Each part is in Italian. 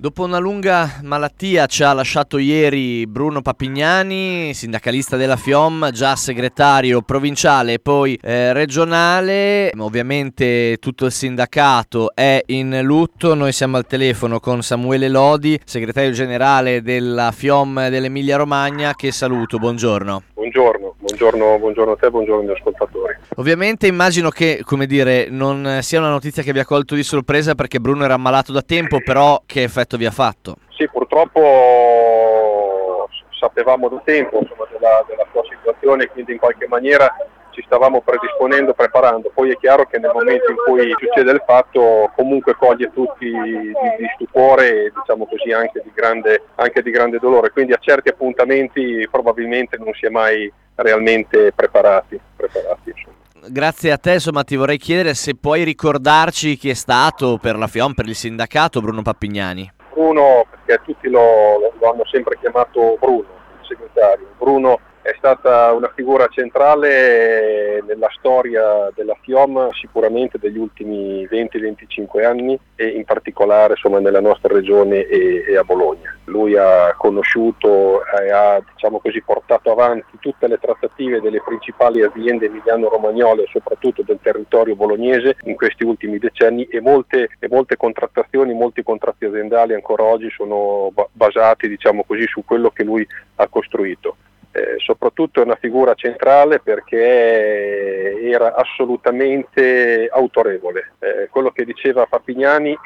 Dopo una lunga malattia ci ha lasciato ieri Bruno Papignani, sindacalista della FIOM, già segretario provinciale e poi eh, regionale. Ovviamente tutto il sindacato è in lutto. Noi siamo al telefono con Samuele Lodi, segretario generale della FIOM dell'Emilia Romagna, che saluto. Buongiorno. Buongiorno, buongiorno, buongiorno a te, buongiorno agli ascoltatori. Ovviamente immagino che, come dire, non sia una notizia che vi ha colto di sorpresa perché Bruno era ammalato da tempo, però che effetto vi ha fatto? Sì, purtroppo sapevamo da tempo insomma, della, della sua situazione, quindi in qualche maniera ci stavamo predisponendo, preparando. Poi è chiaro che nel momento in cui succede il fatto comunque coglie tutti di, di stupore e diciamo così anche di, grande, anche di grande dolore. Quindi a certi appuntamenti probabilmente non si è mai realmente preparati. preparati grazie a te, insomma, ti vorrei chiedere se puoi ricordarci chi è stato per la FIOM, per il sindacato Bruno Pappignani. Bruno, perché tutti lo, lo hanno sempre chiamato Bruno, il segretario. Bruno è stata una figura centrale nella storia della FIOM sicuramente degli ultimi 20-25 anni e in particolare insomma, nella nostra regione e, e, a Bologna. Lui ha conosciuto e ha diciamo così, portato avanti tutte le trattative delle principali aziende emiliano-romagnole, soprattutto del territorio bolognese, in questi ultimi decenni e molte, e molte contrattazioni, molti contratti aziendali ancora oggi sono basati diciamo così, su quello che lui ha costruito soprattutto è una figura centrale perché era assolutamente autorevole. Eh, quello che diceva Papignani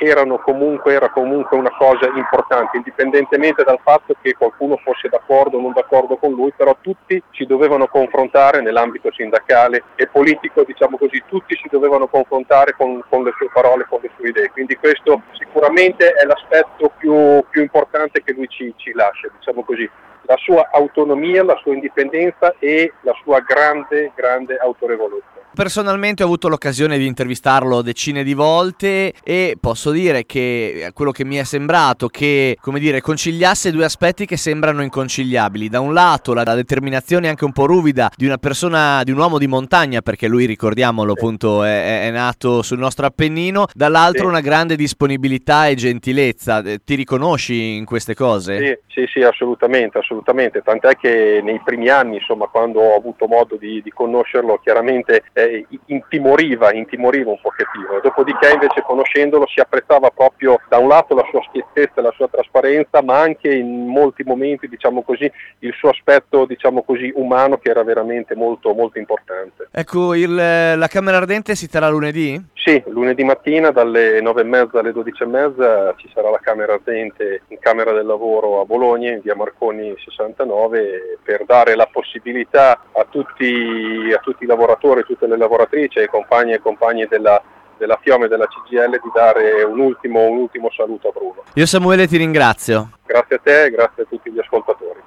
comunque, era comunque una cosa importante, indipendentemente dal fatto che qualcuno fosse d'accordo o non d'accordo con lui, però tutti si dovevano confrontare nell'ambito sindacale e politico, diciamo così, tutti si dovevano confrontare con, con le sue parole, con le sue idee. Quindi questo sicuramente è l'aspetto più, più importante che lui ci, ci lascia, diciamo così la sua autonomia, la sua indipendenza e la sua grande, grande autorevolezza. Personalmente ho avuto l'occasione di intervistarlo decine di volte e posso dire che quello che mi è sembrato che, come dire, conciliasse due aspetti che sembrano inconciliabili. Da un lato la determinazione anche un po' ruvida di una persona, di un uomo di montagna, perché lui, ricordiamolo, appunto, è, è nato sul nostro Appennino, dall'altro sì. una grande disponibilità e gentilezza. Eh, ti riconosci in queste cose? Sì, sì, sì assolutamente, assolutamente. Tant'è che nei primi anni, insomma, quando ho avuto modo di, di conoscerlo, chiaramente eh, intimoriva, intimoriva un pochettino, dopodiché invece conoscendolo si apprezzava proprio da un lato la sua schiettezza la sua trasparenza, ma anche in molti momenti diciamo così, il suo aspetto diciamo così, umano che era veramente molto, molto importante. Ecco, il, la Camera Ardente si terrà lunedì? Sì, lunedì mattina dalle 9.30 alle 12.30 ci sarà la Camera Ardente in Camera del Lavoro a Bologna, in via Marconi 69, per dare la possibilità a tutti, a tutti i lavoratori, tutte le lavoratrici, ai compagni e compagni della, della Fiome e della CGL di dare un ultimo, un ultimo saluto a Bruno. Io Samuele ti ringrazio. Grazie a te e grazie a tutti gli ascoltatori.